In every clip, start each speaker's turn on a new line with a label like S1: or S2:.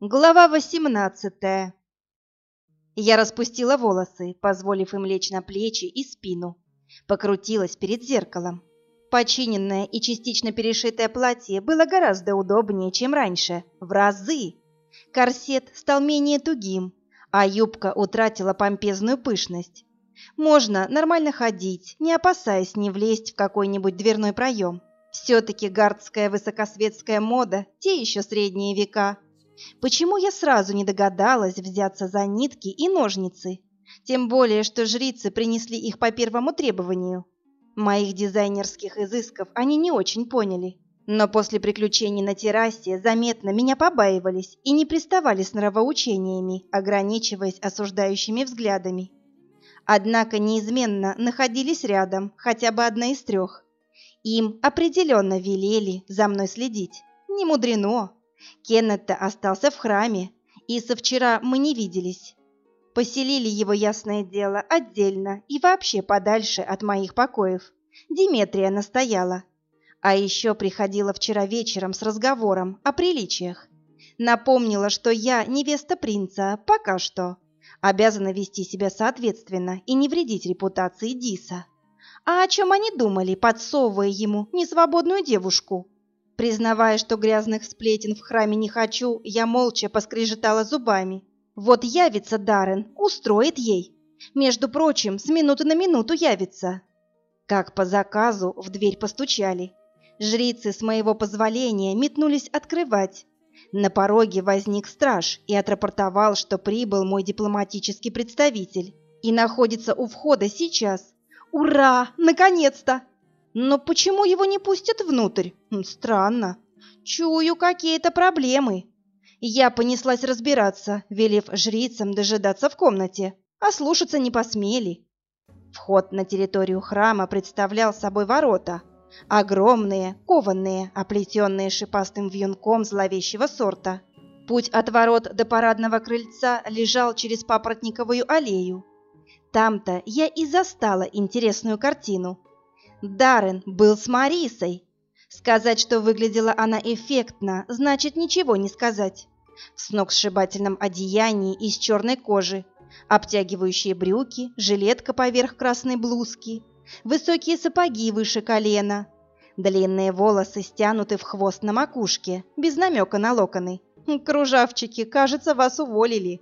S1: Глава 18. Я распустила волосы, позволив им лечь на плечи и спину. Покрутилась перед зеркалом. Починенное и частично перешитое платье было гораздо удобнее, чем раньше, в разы. Корсет стал менее тугим, а юбка утратила помпезную пышность. Можно нормально ходить, не опасаясь не влезть в какой-нибудь дверной проем. Все-таки гардская высокосветская мода – те еще средние века. Почему я сразу не догадалась взяться за нитки и ножницы? Тем более, что жрицы принесли их по первому требованию. Моих дизайнерских изысков они не очень поняли. Но после приключений на террасе заметно меня побаивались и не приставали с нравоучениями, ограничиваясь осуждающими взглядами. Однако неизменно находились рядом хотя бы одна из трех. Им определенно велели за мной следить. Не мудрено. Кеннет остался в храме, и со вчера мы не виделись. Поселили его, ясное дело, отдельно и вообще подальше от моих покоев. Диметрия настояла. А еще приходила вчера вечером с разговором о приличиях. Напомнила, что я невеста принца пока что. Обязана вести себя соответственно и не вредить репутации Диса. А о чем они думали, подсовывая ему несвободную девушку? Признавая, что грязных сплетен в храме не хочу, я молча поскрежетала зубами. Вот явится Даррен, устроит ей. Между прочим, с минуты на минуту явится. Как по заказу в дверь постучали. Жрицы с моего позволения метнулись открывать. На пороге возник страж и отрапортовал, что прибыл мой дипломатический представитель и находится у входа сейчас. Ура! Наконец-то! Но почему его не пустят внутрь? Странно. Чую какие-то проблемы. Я понеслась разбираться, велев жрицам дожидаться в комнате, а слушаться не посмели. Вход на территорию храма представлял собой ворота, огромные, кованные, оплетенные шипастым вьюнком зловещего сорта. Путь от ворот до парадного крыльца лежал через папоротниковую аллею. Там-то я и застала интересную картину. Даррен был с Марисой. Сказать, что выглядела она эффектно, значит ничего не сказать. В сногсшибательном одеянии из черной кожи, обтягивающие брюки, жилетка поверх красной блузки, высокие сапоги выше колена, длинные волосы стянуты в хвост на макушке, без намека на локоны. Кружавчики, кажется, вас уволили.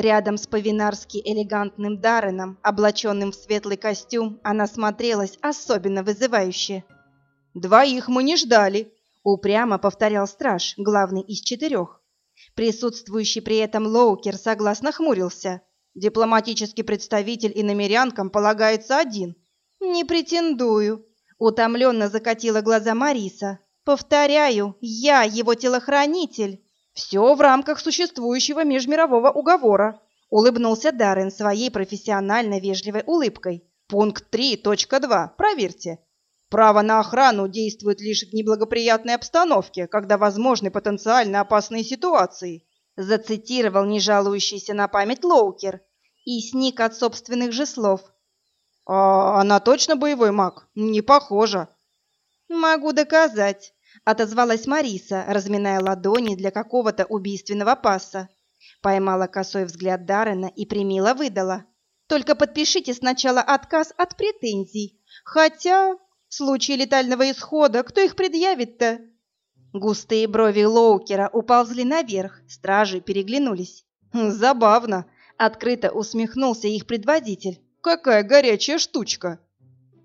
S1: Рядом с повинарски элегантным Дарреном, облаченным в светлый костюм, она смотрелась особенно вызывающе. «Двоих мы не ждали», — упрямо повторял страж, главный из четырех. Присутствующий при этом Лоукер согласно хмурился. «Дипломатический представитель и намерянкам полагается один». «Не претендую», — утомленно закатила глаза Мариса. «Повторяю, я его телохранитель». «Все в рамках существующего межмирового уговора», — улыбнулся Даррен своей профессионально вежливой улыбкой. «Пункт 3.2. Проверьте. Право на охрану действует лишь в неблагоприятной обстановке, когда возможны потенциально опасные ситуации», — зацитировал нежалующийся на память Лоукер и сник от собственных же слов. «А она точно боевой маг? Не похоже». «Могу доказать», отозвалась Мариса, разминая ладони для какого-то убийственного паса. Поймала косой взгляд Даррена и примило выдала. «Только подпишите сначала отказ от претензий. Хотя, в случае летального исхода, кто их предъявит-то?» Густые брови Лоукера уползли наверх, стражи переглянулись. «Забавно!» — открыто усмехнулся их предводитель. «Какая горячая штучка!»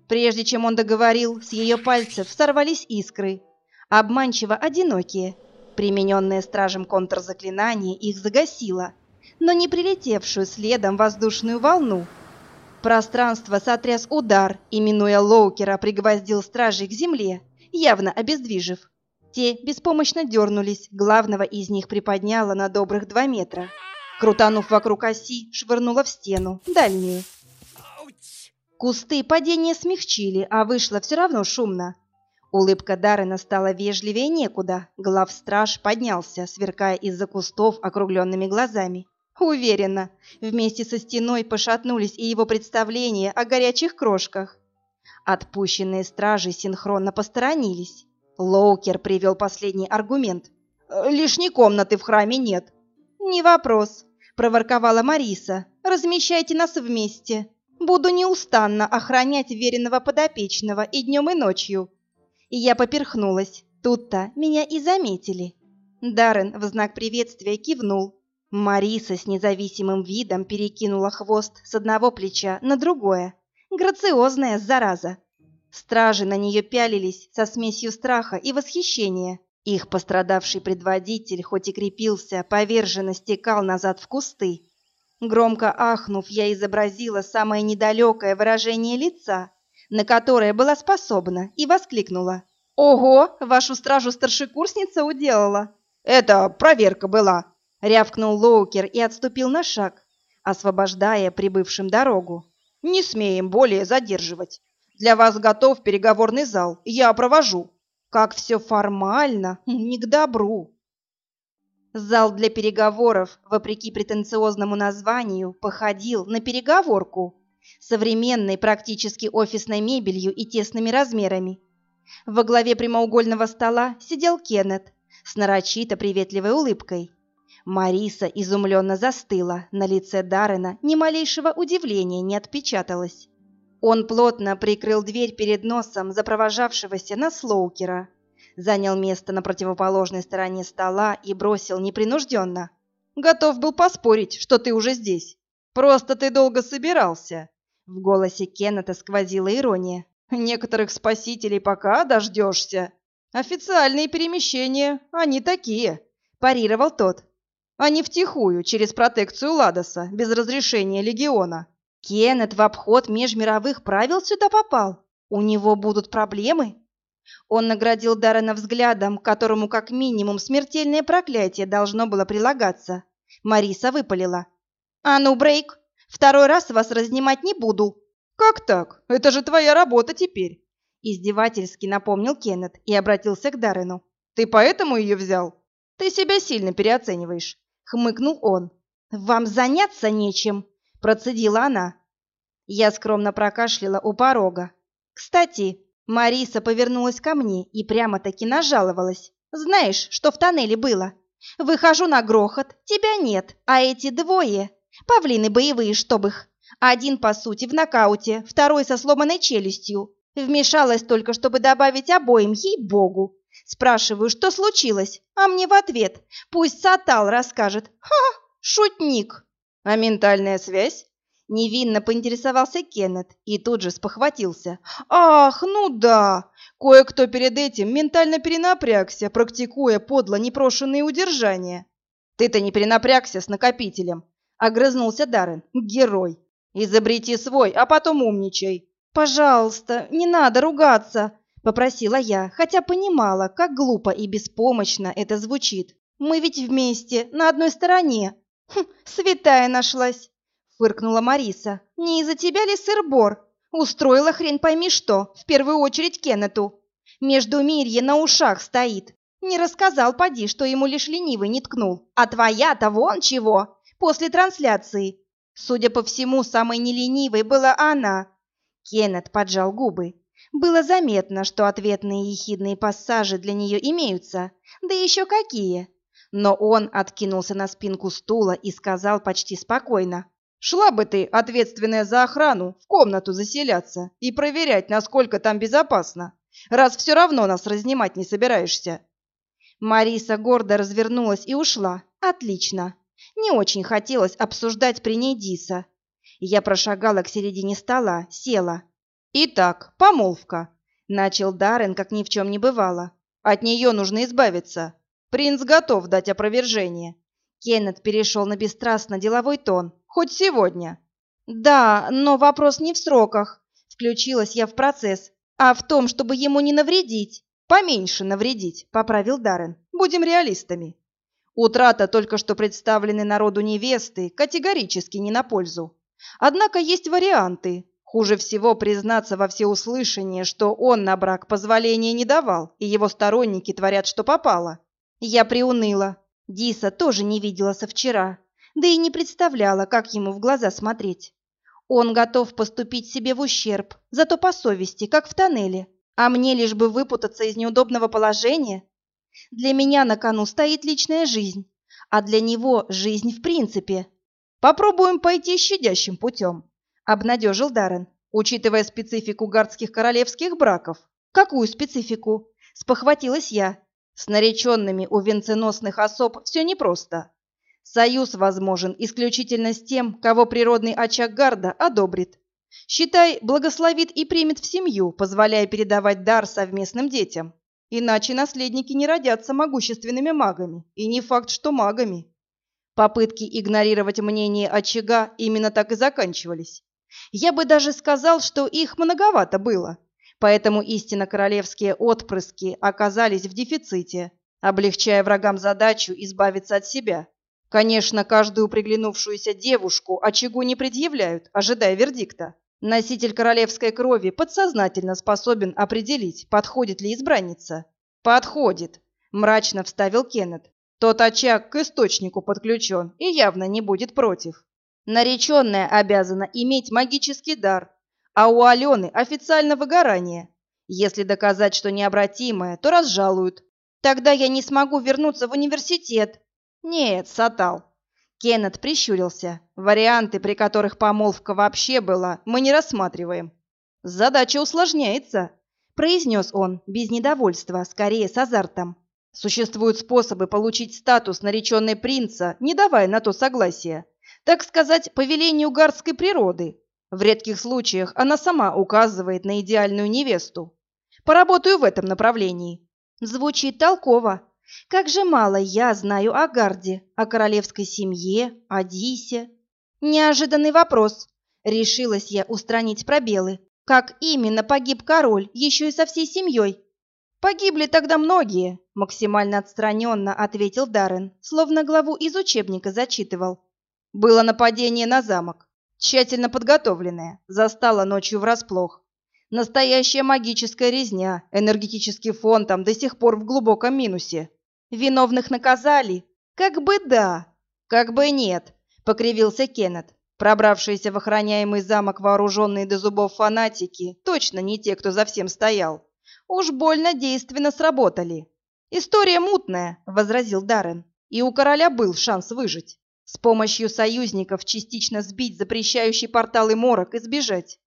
S1: Прежде чем он договорил, с ее пальцев сорвались искры, обманчиво одинокие. Примененное стражем контрзаклинание их загасило, но не прилетевшую следом воздушную волну. Пространство сотряс удар, именуя Лоукера, пригвоздил стражей к земле, явно обездвижив. Те беспомощно дернулись, главного из них приподняло на добрых два метра. Крутанув вокруг оси, швырнула в стену, дальнюю. Кусты падения смягчили, а вышло все равно шумно. Улыбка Даррена стала вежливее некуда. Главстраж поднялся, сверкая из-за кустов округленными глазами. Уверенно, вместе со стеной пошатнулись и его представления о горячих крошках. Отпущенные стражи синхронно посторонились. Лоукер привел последний аргумент. «Лишней комнаты в храме нет. «Не вопрос», — проворковала Мариса. «Размещайте нас вместе. Буду неустанно охранять веренного подопечного и днем, и ночью». Я поперхнулась. Тут-то меня и заметили. Даррен в знак приветствия кивнул. Мариса с независимым видом перекинула хвост с одного плеча на другое. Грациозная зараза. Стражи на нее пялились со смесью страха и восхищения. Их пострадавший предводитель, хоть и крепился, поверженно стекал назад в кусты. Громко ахнув, я изобразила самое недалекое выражение лица, на которое была способна, и воскликнула. «Ого, вашу стражу старшекурсница уделала!» «Это проверка была!» — рявкнул Лоукер и отступил на шаг, освобождая прибывшим дорогу. «Не смеем более задерживать. Для вас готов переговорный зал, я провожу». Как все формально, не к добру. Зал для переговоров, вопреки претенциозному названию, походил на переговорку, современной практически офисной мебелью и тесными размерами. Во главе прямоугольного стола сидел Кеннет с нарочито приветливой улыбкой. Мариса изумленно застыла, на лице Даррена ни малейшего удивления не отпечаталось. Он плотно прикрыл дверь перед носом запровожавшегося на Слоукера, занял место на противоположной стороне стола и бросил непринужденно. «Готов был поспорить, что ты уже здесь. Просто ты долго собирался». В голосе Кеннета сквозила ирония. «Некоторых спасителей пока дождешься. Официальные перемещения, они такие», – парировал тот. «Они втихую, через протекцию Ладоса, без разрешения Легиона». Кеннет в обход межмировых правил сюда попал? У него будут проблемы? Он наградил Даррена взглядом, которому как минимум смертельное проклятие должно было прилагаться. Мариса выпалила. «А ну, Брейк, второй раз вас разнимать не буду». «Как так? Это же твоя работа теперь!» Издевательски напомнил Кеннет и обратился к Даррену. «Ты поэтому ее взял? Ты себя сильно переоцениваешь», — хмыкнул он. «Вам заняться нечем», процедила она. Я скромно прокашляла у порога. Кстати, Мариса повернулась ко мне и прямо-таки нажаловалась. Знаешь, что в тоннеле было? Выхожу на грохот, тебя нет, а эти двое — павлины боевые, чтоб их. Один, по сути, в нокауте, второй со сломанной челюстью. Вмешалась только, чтобы добавить обоим, ей-богу. Спрашиваю, что случилось, а мне в ответ. Пусть Сатал расскажет. Ха, шутник. «А ментальная связь?» Невинно поинтересовался Кеннет и тут же спохватился. «Ах, ну да! Кое-кто перед этим ментально перенапрягся, практикуя подло непрошенные удержания». «Ты-то не перенапрягся с накопителем!» — огрызнулся Даррен. «Герой! Изобрети свой, а потом умничай!» «Пожалуйста, не надо ругаться!» — попросила я, хотя понимала, как глупо и беспомощно это звучит. «Мы ведь вместе, на одной стороне, «Хм, святая нашлась!» — фыркнула Мариса. «Не из-за тебя ли сыр-бор? Устроила хрень пойми что, в первую очередь Кеннету. Между Мирье на ушах стоит. Не рассказал, поди, что ему лишь ленивый не ткнул. А твоя-то вон чего, после трансляции. Судя по всему, самой неленивой была она». Кеннет поджал губы. Было заметно, что ответные ехидные пассажи для нее имеются. Да еще какие! Но он откинулся на спинку стула и сказал почти спокойно. «Шла бы ты, ответственная за охрану, в комнату заселяться и проверять, насколько там безопасно, раз все равно нас разнимать не собираешься». Мариса гордо развернулась и ушла. «Отлично. Не очень хотелось обсуждать при ней Диса. Я прошагала к середине стола, села. «Итак, помолвка», — начал Даррен, как ни в чем не бывало. «От нее нужно избавиться. Принц готов дать опровержение. Кеннет перешел на бесстрастно деловой тон. Хоть сегодня. Да, но вопрос не в сроках. Включилась я в процесс, а в том, чтобы ему не навредить. Поменьше навредить, поправил Даррен. Будем реалистами. Утрата только что представленной народу невесты категорически не на пользу. Однако есть варианты. Хуже всего признаться во всеуслышание, что он на брак позволения не давал, и его сторонники творят, что попало. Я приуныла. Диса тоже не видела со вчера, да и не представляла, как ему в глаза смотреть. Он готов поступить себе в ущерб, зато по совести, как в тоннеле, а мне лишь бы выпутаться из неудобного положения. Для меня на кону стоит личная жизнь,
S2: а для него жизнь в принципе.
S1: Попробуем пойти щадящим путем, обнадежил Даррен, учитывая специфику гардских королевских браков.
S2: Какую специфику? Спохватилась я.
S1: С нареченными у венценосных особ все непросто. Союз возможен исключительно с тем, кого природный очаг гарда одобрит. Считай, благословит и примет в семью, позволяя передавать дар совместным детям. Иначе наследники не родятся могущественными магами, и не факт, что магами. Попытки игнорировать мнение очага именно так и заканчивались. Я бы даже сказал, что их многовато было, поэтому истинно королевские отпрыски оказались в дефиците, облегчая врагам задачу избавиться от себя. Конечно, каждую приглянувшуюся девушку очагу не предъявляют, ожидая вердикта. Носитель королевской крови подсознательно способен определить, подходит ли избранница. «Подходит», – мрачно вставил Кеннет. «Тот очаг к источнику подключен и явно не будет против. Нареченная обязана иметь магический дар, а у Алены официально выгорание. Если доказать, что необратимое, то разжалуют. Тогда я не смогу вернуться в университет. Нет, Сатал. Кеннет прищурился. Варианты, при которых помолвка вообще была, мы не рассматриваем. Задача усложняется, произнес он без недовольства, скорее с азартом. Существуют способы получить статус нареченной принца, не давая на то согласия. Так сказать, по велению гардской природы, в редких случаях она сама указывает на идеальную невесту. Поработаю в этом направлении.
S2: Звучит толково. Как же мало я знаю о Гарде, о королевской семье, о Дисе. Неожиданный вопрос. Решилась я устранить пробелы. Как именно погиб король, еще и со всей семьей?
S1: Погибли тогда многие, максимально отстраненно ответил Даррен, словно главу из учебника зачитывал. Было нападение на замок тщательно подготовленная, застала ночью врасплох. Настоящая магическая резня, энергетический фон там до сих пор в глубоком минусе. Виновных наказали? Как бы да, как бы нет, покривился Кеннет. Пробравшиеся в охраняемый замок вооруженные до зубов фанатики точно не те, кто за всем стоял. Уж больно действенно сработали. История мутная, возразил Даррен, и у короля был шанс выжить. С помощью союзников частично сбить запрещающий порталы морок и сбежать.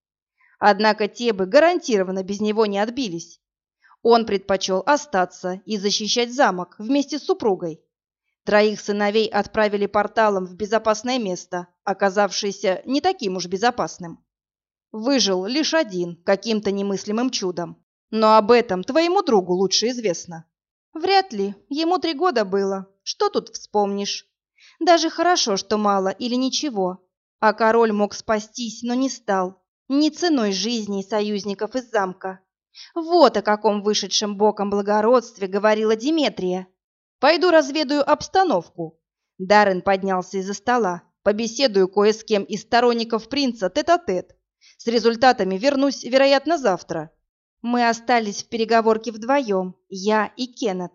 S1: Однако те бы гарантированно без него не отбились. Он предпочел остаться и защищать замок вместе с супругой. Троих сыновей отправили порталом в безопасное место, оказавшееся не таким уж безопасным. Выжил лишь один, каким-то немыслимым чудом. Но об этом твоему другу лучше известно.
S2: Вряд ли, ему три года было. Что тут вспомнишь? Даже хорошо, что мало или ничего. А король мог спастись, но не стал. Ни ценой жизни союзников из замка. Вот о каком вышедшем боком благородстве говорила Диметрия.
S1: «Пойду разведаю обстановку». Даррен поднялся из-за стола. «Побеседую кое с кем из сторонников принца тет-а-тет. -тет. С результатами вернусь, вероятно, завтра».
S2: Мы остались в переговорке вдвоем, я и Кеннет.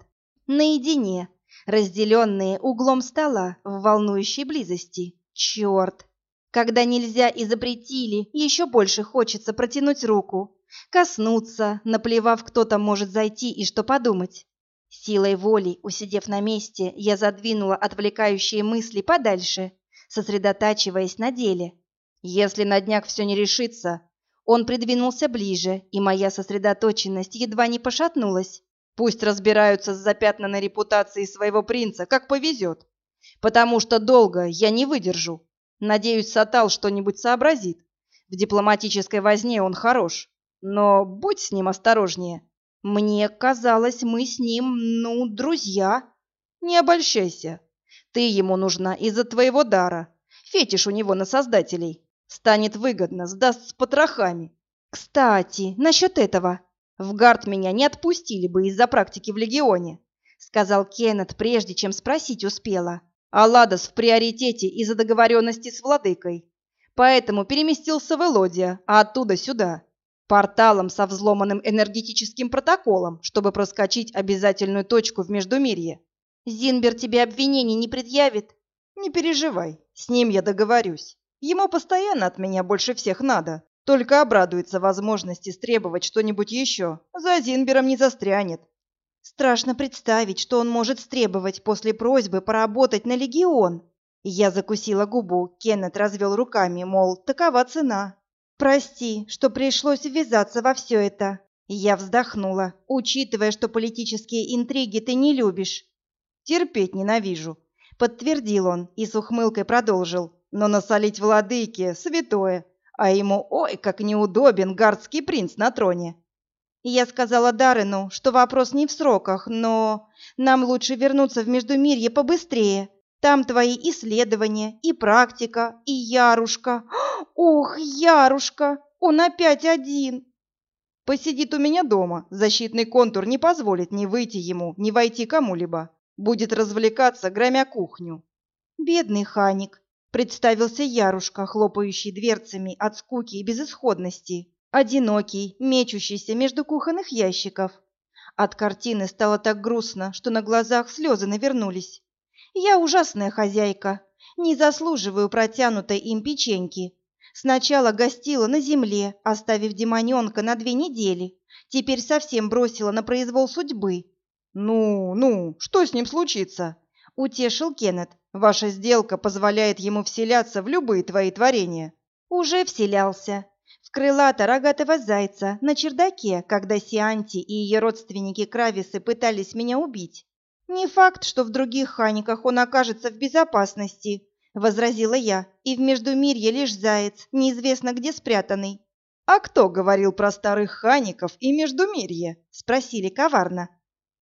S2: Наедине, разделенные углом стола в волнующей близости. Черт! Когда нельзя и запретили, еще больше хочется протянуть руку, коснуться, наплевав, кто там может зайти и что подумать. Силой воли, усидев на месте, я задвинула отвлекающие мысли подальше, сосредотачиваясь на деле.
S1: Если на днях все не решится, он придвинулся ближе, и моя сосредоточенность едва не пошатнулась. Пусть разбираются с запятнанной репутацией своего принца, как повезет. Потому что долго я не выдержу. Надеюсь, Сатал что-нибудь сообразит. В дипломатической возне он хорош. Но будь с ним осторожнее. Мне казалось, мы с ним, ну, друзья. Не обольщайся. Ты ему нужна из-за твоего дара. Фетиш у него на создателей. Станет выгодно, сдаст с потрохами.
S2: Кстати, насчет этого.
S1: В гард меня не отпустили бы из-за практики в легионе, сказал Кеннет, прежде чем спросить успела. Аладос в приоритете из-за договоренности с владыкой. Поэтому переместился в Элодия, а оттуда сюда. Порталом со взломанным энергетическим протоколом, чтобы проскочить обязательную точку в Междумирье.
S2: Зинбер тебе обвинений не предъявит?
S1: Не переживай, с ним я договорюсь. Ему постоянно от меня больше всех надо. Только обрадуется возможности стребовать что-нибудь еще. За Зинбером не застрянет. Страшно представить, что он может стребовать после просьбы поработать на легион. Я закусила губу, Кеннет развел руками, мол, такова цена. Прости, что пришлось ввязаться во все это. Я вздохнула, учитывая, что политические интриги ты не любишь.
S3: Терпеть ненавижу, подтвердил он и с ухмылкой продолжил. Но насолить владыке святое, а ему ой, как неудобен гардский принц на троне.
S1: Я сказала Дарину, что вопрос не в сроках, но нам лучше вернуться в Междумирье побыстрее. Там твои исследования и практика, и Ярушка. Ох, Ярушка, он опять один.
S3: Посидит у меня дома. Защитный контур не позволит ни выйти ему, ни войти кому-либо. Будет развлекаться, громя кухню.
S1: Бедный Ханик, представился Ярушка, хлопающий дверцами от скуки и безысходности одинокий, мечущийся между кухонных ящиков. От картины стало так грустно, что на глазах слезы навернулись. Я ужасная хозяйка, не заслуживаю протянутой им печеньки. Сначала гостила на земле, оставив демоненка на две недели. Теперь совсем бросила на произвол судьбы.
S3: «Ну, ну, что с ним случится?» — утешил Кеннет. «Ваша сделка позволяет ему вселяться в любые твои творения».
S1: «Уже вселялся крылата рогатого зайца на чердаке, когда Сианти и ее родственники Крависы пытались меня убить. Не факт, что в других ханиках он окажется в безопасности, возразила я, и в Междумирье лишь заяц, неизвестно где спрятанный.
S3: А кто говорил про старых хаников и Междумирье? спросили коварно.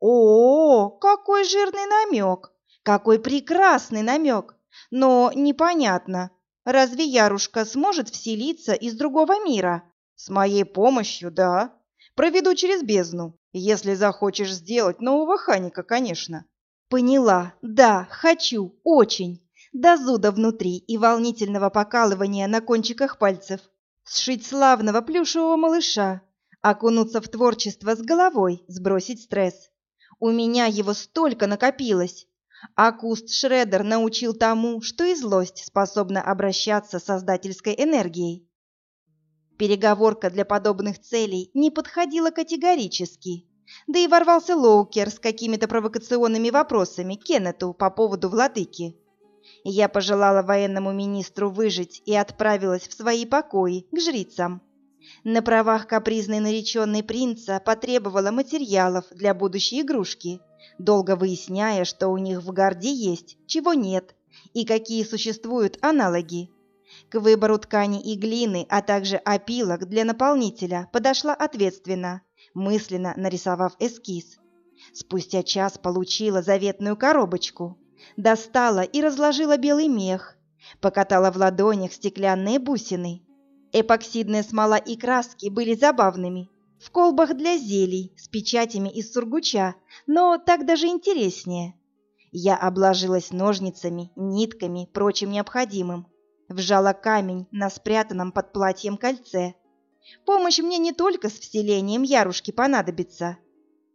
S1: О, какой жирный намек! Какой прекрасный намек! Но непонятно, Разве Ярушка сможет вселиться из другого мира?
S3: С моей помощью, да. Проведу через бездну, если захочешь сделать нового Ханика, конечно.
S1: Поняла. Да, хочу, очень. До зуда внутри и волнительного покалывания на кончиках пальцев. Сшить славного плюшевого малыша, окунуться в творчество с головой, сбросить стресс. У меня его столько накопилось. А куст Шредер научил тому, что и злость способна обращаться с создательской энергией. Переговорка для подобных целей не подходила категорически. Да и ворвался Лоукер с какими-то провокационными вопросами Кеннету по поводу владыки. Я пожелала военному министру выжить и отправилась в свои покои к жрицам. На правах капризной нареченной принца потребовала материалов для будущей игрушки – долго выясняя, что у них в гарде есть, чего нет, и какие существуют аналоги. К выбору ткани и глины, а также опилок для наполнителя подошла ответственно, мысленно нарисовав эскиз. Спустя час получила заветную коробочку. Достала и разложила белый мех. Покатала в ладонях стеклянные бусины. Эпоксидная смола и краски были забавными, в колбах для зелий с печатями из сургуча, но так даже интереснее. Я обложилась ножницами, нитками, прочим необходимым. Вжала камень на спрятанном под платьем кольце. Помощь мне не только с вселением Ярушки понадобится.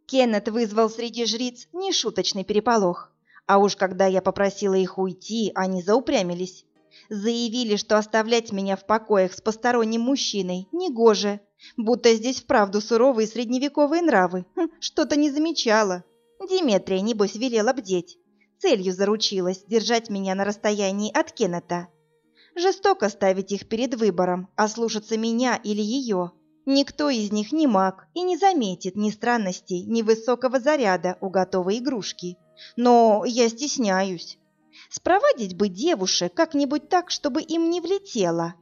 S1: Кеннет вызвал среди жриц нешуточный переполох. А уж когда я попросила их уйти, они заупрямились. Заявили, что оставлять меня в покоях с посторонним мужчиной негоже, Будто здесь вправду суровые средневековые нравы. Хм, что-то не замечала. Диметрия, небось, велела бдеть. Целью заручилась держать меня на расстоянии от Кеннета. Жестоко ставить их перед выбором, а слушаться меня или ее. Никто из них не маг и не заметит ни странностей, ни высокого заряда у готовой игрушки. Но я стесняюсь. Спроводить бы девушек как-нибудь так, чтобы им не влетело.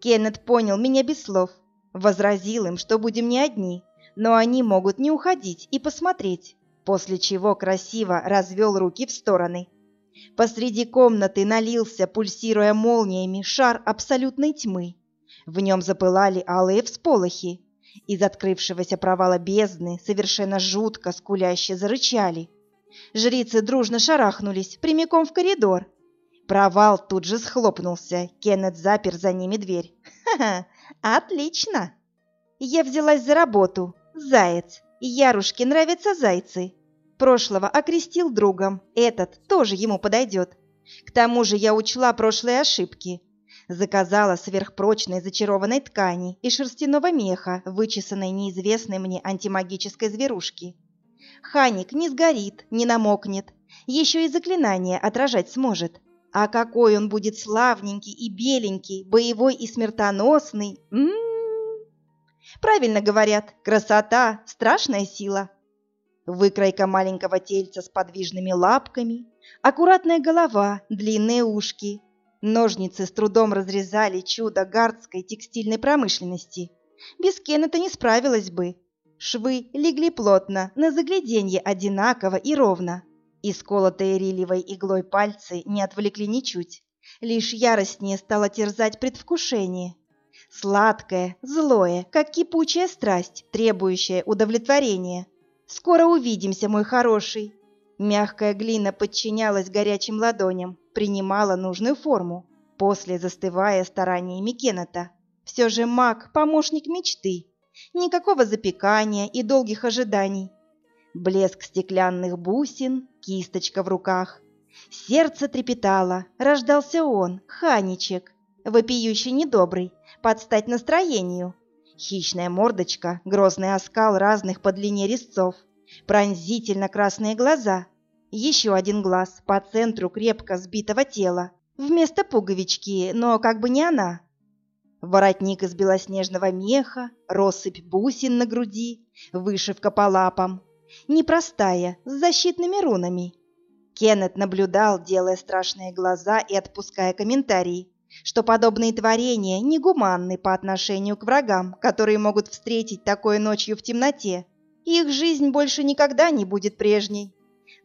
S1: Кеннет понял меня без слов Возразил им, что будем не одни, но они могут не уходить и посмотреть, после чего красиво развел руки в стороны. Посреди комнаты налился, пульсируя молниями, шар абсолютной тьмы. В нем запылали алые всполохи. Из открывшегося провала бездны совершенно жутко скуляще зарычали. Жрицы дружно шарахнулись прямиком в коридор. Провал тут же схлопнулся, Кеннет запер за ними дверь. «Ха-ха! Отлично. Я взялась за работу. Заяц. Ярушке нравятся зайцы. Прошлого окрестил другом. Этот тоже ему подойдет. К тому же я учла прошлые ошибки. Заказала сверхпрочной зачарованной ткани и шерстяного меха, вычесанной неизвестной мне антимагической зверушки. Ханик не сгорит, не намокнет, еще и заклинание отражать сможет. А какой он будет славненький и беленький, боевой и смертоносный. М -м -м. Правильно говорят, красота – страшная сила. Выкройка маленького тельца с подвижными лапками, аккуратная голова, длинные ушки. Ножницы с трудом разрезали чудо гардской текстильной промышленности. Без Кеннета не справилась бы. Швы легли плотно, на загляденье одинаково и ровно. Исколотые рилевой иглой пальцы не отвлекли ничуть. Лишь яростнее стало терзать предвкушение. Сладкое, злое, как кипучая страсть, требующая удовлетворения. «Скоро увидимся, мой хороший!» Мягкая глина подчинялась горячим ладоням, принимала нужную форму, после застывая стараниями Кеннета. Все же маг – помощник мечты. Никакого запекания и долгих ожиданий. Блеск стеклянных бусин, кисточка в руках. Сердце трепетало, рождался он, Ханичек, вопиющий недобрый, под стать настроению. Хищная мордочка, грозный оскал разных по длине резцов, пронзительно красные глаза, еще один глаз по центру крепко сбитого тела, вместо пуговички, но как бы не она. Воротник из белоснежного меха, россыпь бусин на груди, вышивка по лапам. Непростая, с защитными рунами. Кеннет наблюдал, делая страшные глаза и отпуская комментарии, что подобные творения негуманны по отношению к врагам, которые могут встретить такое ночью в темноте. Их жизнь больше никогда не будет прежней.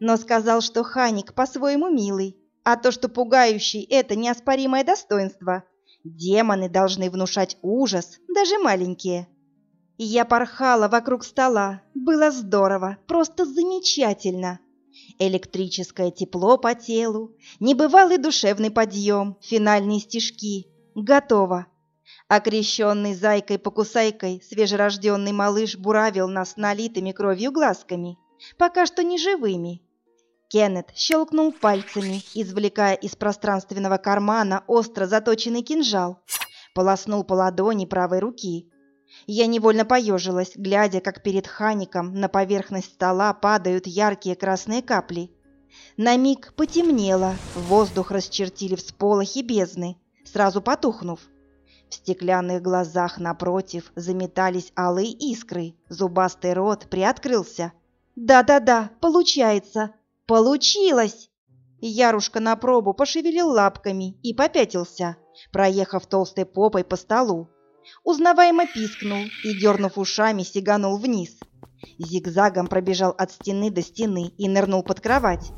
S1: Но сказал, что Ханик по-своему милый, а то, что пугающий, это неоспоримое достоинство. Демоны должны внушать ужас, даже маленькие. Я порхала вокруг стола. Было здорово, просто замечательно. Электрическое тепло по телу, небывалый душевный подъем, финальные стишки. Готово. Окрещенный зайкой-покусайкой, свежерожденный малыш буравил нас налитыми кровью глазками, пока что не живыми. Кеннет щелкнул пальцами, извлекая из пространственного кармана остро заточенный кинжал, полоснул по ладони правой руки. Я невольно поежилась, глядя, как перед Хаником на поверхность стола падают яркие красные капли. На миг потемнело, воздух расчертили всполохи бездны, сразу потухнув. В стеклянных глазах напротив заметались алые искры, зубастый рот приоткрылся. «Да-да-да, получается! Получилось!» Ярушка на пробу пошевелил лапками и попятился, проехав толстой попой по столу узнаваемо пискнул и, дернув ушами, сиганул вниз. Зигзагом пробежал от стены до стены и нырнул под кровать.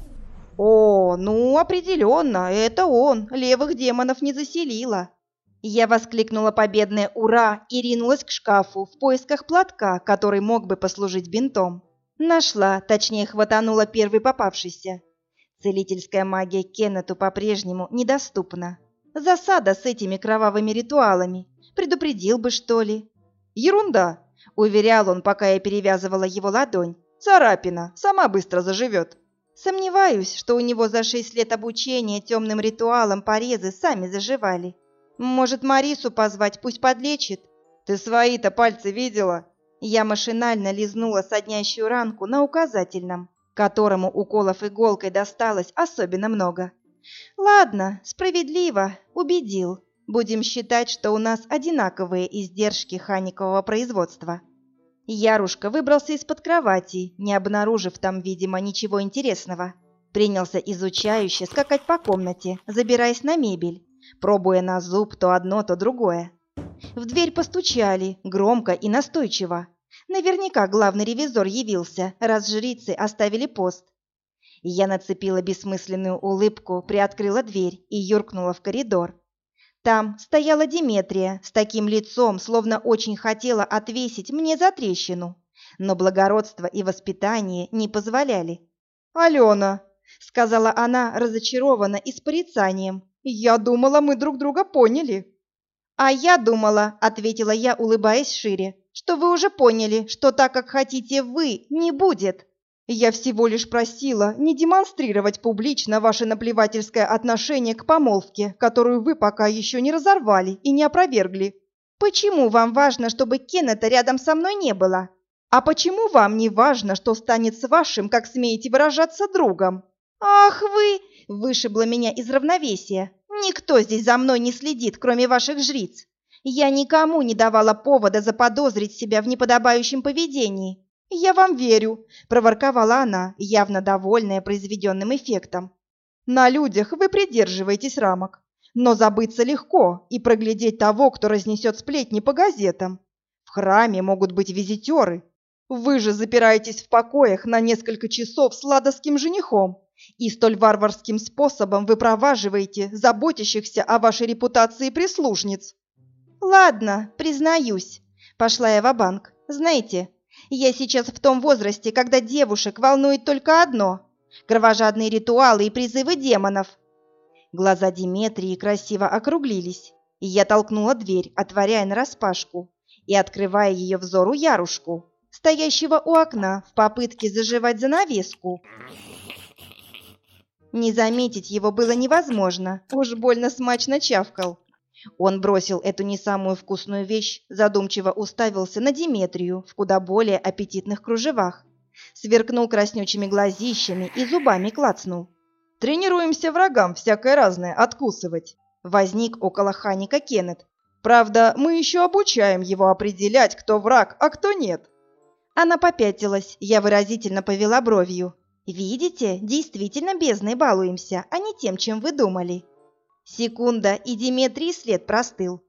S1: «О, ну, определенно, это он, левых демонов не заселило!» Я воскликнула победное «Ура!» и ринулась к шкафу в поисках платка, который мог бы послужить бинтом. Нашла, точнее, хватанула первый попавшийся. Целительская магия Кеннету по-прежнему недоступна. Засада с этими кровавыми ритуалами. Предупредил бы, что ли. Ерунда, уверял он, пока я перевязывала его ладонь. Царапина, сама быстро заживет. Сомневаюсь, что у него за шесть лет обучения темным ритуалам порезы сами заживали. Может, Марису позвать, пусть подлечит? Ты свои-то пальцы видела? Я машинально лизнула соднящую ранку на указательном, которому уколов иголкой досталось особенно много. Ладно, справедливо, убедил. Будем считать, что у нас одинаковые издержки ханикового производства. Ярушка выбрался из-под кровати, не обнаружив там, видимо, ничего интересного. Принялся изучающе скакать по комнате, забираясь на мебель, пробуя на зуб то одно, то другое. В дверь постучали, громко и настойчиво. Наверняка главный ревизор явился, раз жрицы оставили пост. Я нацепила бессмысленную улыбку, приоткрыла дверь и юркнула в коридор. Там стояла Диметрия с таким лицом, словно очень хотела отвесить мне за трещину, но благородство и воспитание не позволяли. «Алена!» — сказала она разочарованно и с порицанием. «Я думала, мы друг друга поняли». «А я думала», — ответила я, улыбаясь шире, «что вы уже поняли, что так, как хотите вы, не будет». Я всего лишь просила не демонстрировать публично ваше наплевательское отношение к помолвке, которую вы пока еще не разорвали и не опровергли. Почему вам важно, чтобы Кеннета рядом со мной не было?
S3: А почему вам не важно, что станет с вашим, как смеете выражаться, другом?
S1: Ах вы! Вышибло меня из равновесия. Никто здесь за мной не следит, кроме ваших жриц. Я никому не давала повода заподозрить себя в неподобающем поведении.
S3: «Я вам верю», – проворковала она, явно довольная произведенным эффектом. «На людях вы придерживаетесь рамок, но забыться легко и проглядеть того, кто разнесет сплетни по газетам. В храме могут быть визитеры. Вы же запираетесь в покоях на несколько часов с ладовским женихом, и столь варварским способом выпроваживаете заботящихся о вашей репутации прислужниц».
S1: «Ладно, признаюсь», – пошла я в банк Знаете, я сейчас в том возрасте, когда девушек волнует только одно – кровожадные ритуалы и призывы демонов. Глаза Диметрии красиво округлились, и я толкнула дверь, отворяя нараспашку и открывая ее взору Ярушку, стоящего у окна в попытке заживать занавеску. Не заметить его было невозможно, уж больно смачно чавкал. Он бросил эту не самую вкусную вещь, задумчиво уставился на Диметрию в куда более аппетитных кружевах, сверкнул краснючими глазищами и зубами клацнул.
S3: «Тренируемся врагам всякое разное откусывать», — возник около Ханика Кеннет. «Правда, мы еще обучаем его определять, кто враг, а кто нет».
S1: Она попятилась, я выразительно повела бровью. «Видите, действительно бездной балуемся, а не тем, чем вы думали». Секунда, и Диметрий след простыл.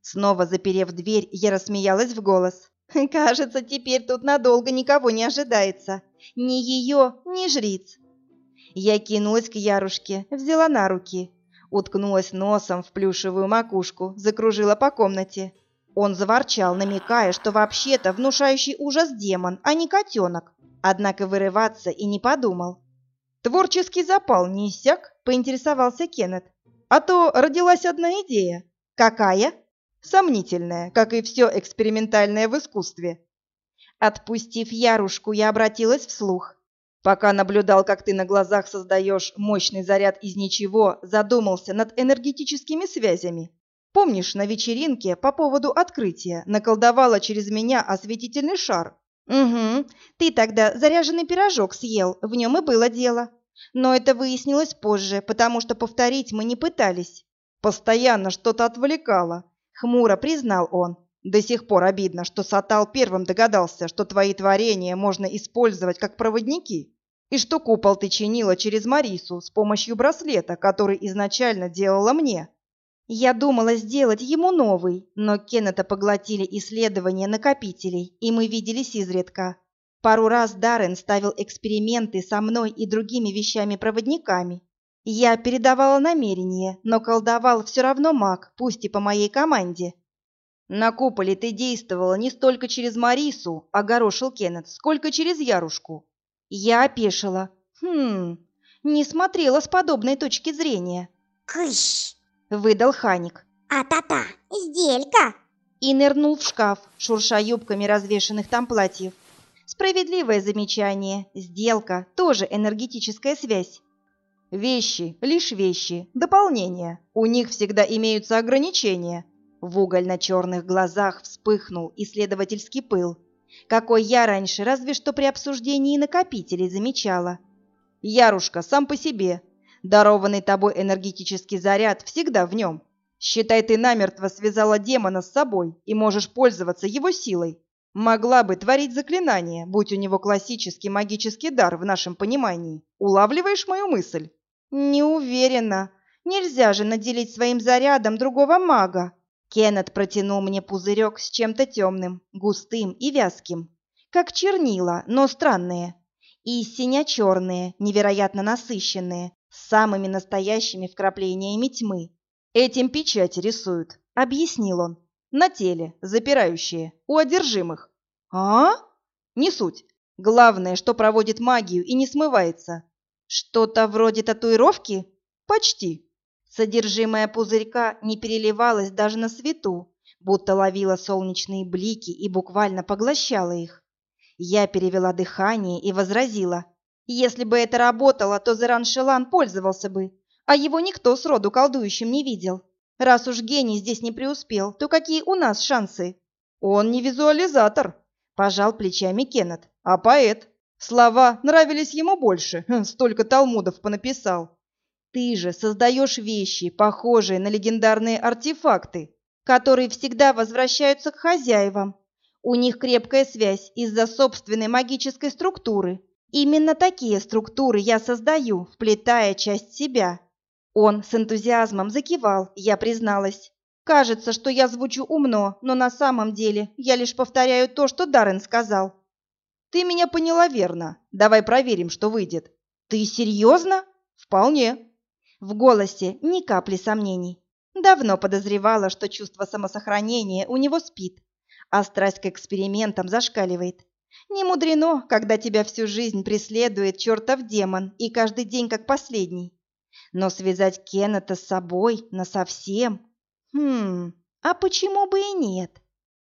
S1: Снова заперев дверь, я рассмеялась в голос. Кажется, теперь тут надолго никого не ожидается. Ни ее, ни жриц. Я кинулась к Ярушке, взяла на руки. Уткнулась носом в плюшевую макушку, закружила по комнате. Он заворчал, намекая, что вообще-то внушающий ужас демон, а не котенок. Однако вырываться и не подумал.
S3: «Творческий запал не иссяк?» – поинтересовался Кеннет. А то родилась одна идея.
S1: Какая?
S3: Сомнительная, как и все экспериментальное в искусстве.
S1: Отпустив Ярушку, я обратилась вслух.
S3: Пока наблюдал, как ты на глазах создаешь мощный заряд из ничего, задумался над энергетическими связями. Помнишь, на вечеринке по поводу открытия наколдовала через меня осветительный шар?
S1: Угу. Ты тогда заряженный пирожок съел, в нем и было дело. Но это выяснилось позже, потому что повторить мы не пытались.
S3: Постоянно что-то отвлекало, хмуро признал он. До сих пор обидно, что Сатал первым догадался, что твои творения можно использовать как проводники, и что купол ты чинила через Марису с помощью браслета, который изначально делала мне.
S1: Я думала сделать ему новый, но Кеннета поглотили исследования накопителей, и мы виделись изредка. Пару раз Даррен ставил эксперименты со мной и другими вещами-проводниками. Я передавала намерение, но колдовал все равно маг, пусть и по моей команде.
S3: «На куполе ты действовала не столько через Марису, — огорошил Кеннет, — сколько через Ярушку».
S1: Я опешила. «Хм, не смотрела с подобной точки зрения».
S4: «Кыш!»
S1: — выдал Ханик.
S4: «А-та-та, изделька!»
S1: И нырнул в шкаф, шурша юбками развешанных там платьев. Справедливое замечание. Сделка – тоже энергетическая связь.
S3: Вещи, лишь вещи, дополнения. У них всегда имеются ограничения.
S1: В угольно-черных глазах вспыхнул исследовательский пыл. Какой я раньше разве что при обсуждении накопителей замечала.
S3: Ярушка сам по себе. Дарованный тобой энергетический заряд всегда в нем. Считай, ты намертво связала демона с собой и можешь пользоваться его силой. Могла бы творить заклинания, будь у него классический магический дар в нашем понимании. Улавливаешь мою мысль?
S1: Не уверена. Нельзя же наделить своим зарядом другого мага. Кеннет протянул мне пузырек с чем-то темным, густым и вязким. Как чернила, но странные. И синя-черные, невероятно насыщенные, с самыми настоящими вкраплениями тьмы.
S3: Этим печать рисуют, объяснил он. На теле, запирающие, у одержимых.
S1: А?
S3: Не суть. Главное, что проводит магию и не смывается.
S1: Что-то вроде татуировки?
S3: Почти.
S1: Содержимое пузырька не переливалось даже на свету, будто ловило солнечные блики и буквально поглощало их. Я перевела дыхание и возразила. Если бы это работало, то Зараншелан пользовался бы, а его никто сроду колдующим не видел. Раз уж гений здесь не преуспел, то какие у нас шансы?
S3: Он не визуализатор,
S1: Пожал плечами Кеннет. А поэт? Слова нравились ему больше. Столько талмудов понаписал. Ты же создаешь вещи, похожие на легендарные артефакты, которые всегда возвращаются к хозяевам. У них крепкая связь из-за собственной магической структуры. Именно такие структуры я создаю, вплетая часть себя. Он с энтузиазмом закивал, я призналась. Кажется, что я звучу умно, но на самом деле я лишь повторяю то, что Даррен сказал. Ты меня поняла верно. Давай проверим, что выйдет. Ты серьезно? Вполне. В голосе ни капли сомнений. Давно подозревала, что чувство самосохранения у него спит, а страсть к экспериментам зашкаливает. Не мудрено, когда тебя всю жизнь преследует чертов демон и каждый день как последний. Но связать Кеннета с собой насовсем? Хм, а почему бы и нет?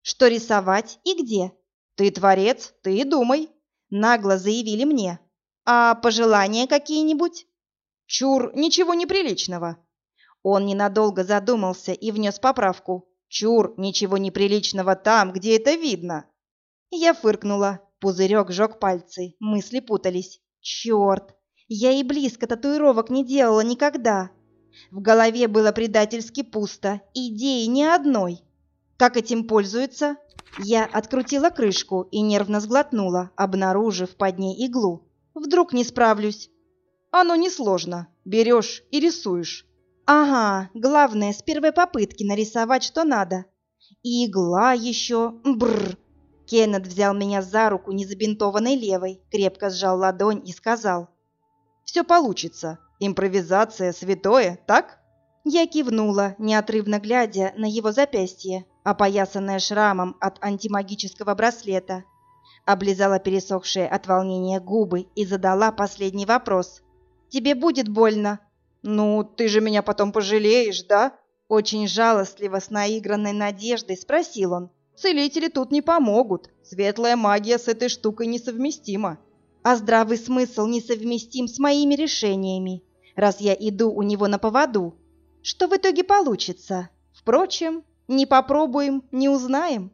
S1: Что рисовать и где? Ты творец, ты и думай. Нагло заявили мне. А пожелания какие-нибудь? Чур, ничего неприличного. Он ненадолго задумался и внес поправку. Чур, ничего неприличного там, где это видно. Я фыркнула. Пузырек жег пальцы, мысли путались. Черт, я и близко татуировок не делала никогда. В голове было предательски пусто, идеи ни одной. Как этим пользуются? Я открутила крышку и нервно сглотнула, обнаружив под ней иглу. Вдруг не справлюсь. Оно несложно. Берешь и рисуешь. Ага, главное с первой попытки нарисовать что надо. И игла еще. Бррр. Кеннет взял меня за руку незабинтованной левой, крепко сжал ладонь и сказал. «Все получится. Импровизация святое, так?» Я кивнула, неотрывно глядя на его запястье, опоясанное шрамом от антимагического браслета. Облизала пересохшие от волнения губы и задала последний вопрос. «Тебе будет больно?» «Ну, ты же меня потом пожалеешь, да?» Очень жалостливо, с наигранной надеждой спросил он. «Целители тут не помогут. Светлая магия с этой штукой несовместима. А здравый смысл несовместим с моими решениями, раз я иду у него на поводу. Что в итоге получится? Впрочем, не попробуем, не узнаем».